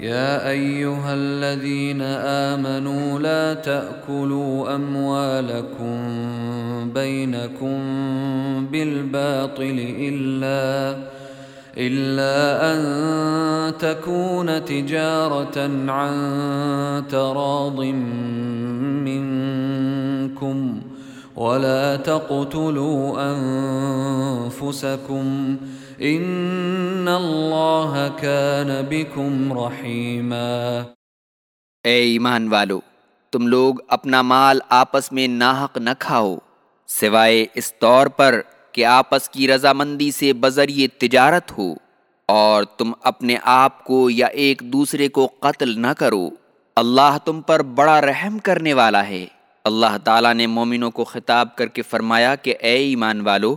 يا أيها الذين آمنوا لا تأكلوا أموالكم بينكم بالباطل إلا إلا أن تكون تجارة عن تراض منكم ولا تقتلوا أن أنفسكم ان اللہ كان بكم رحیما اے ایمان والو، تم لوگ اپنا مال آپس میں ناحق نہ کھاؤ، سوائے اس طور پر کہ آپس کی رضامندی سے بذریعے تجارت ہو، اور تم اپنے آپ کو یا ایک دوسرے کو قتل نہ کرو۔ اللہ تم پر بڑا رحم کرنے والا ہے۔ اللہ تعالیٰ نے مومنوں کو خطاب کر کے فرمایا کہ اے ایمان والو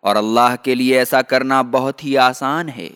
اور اللہ کے لیے ایسا کرنا بہت ہی آسان ہے۔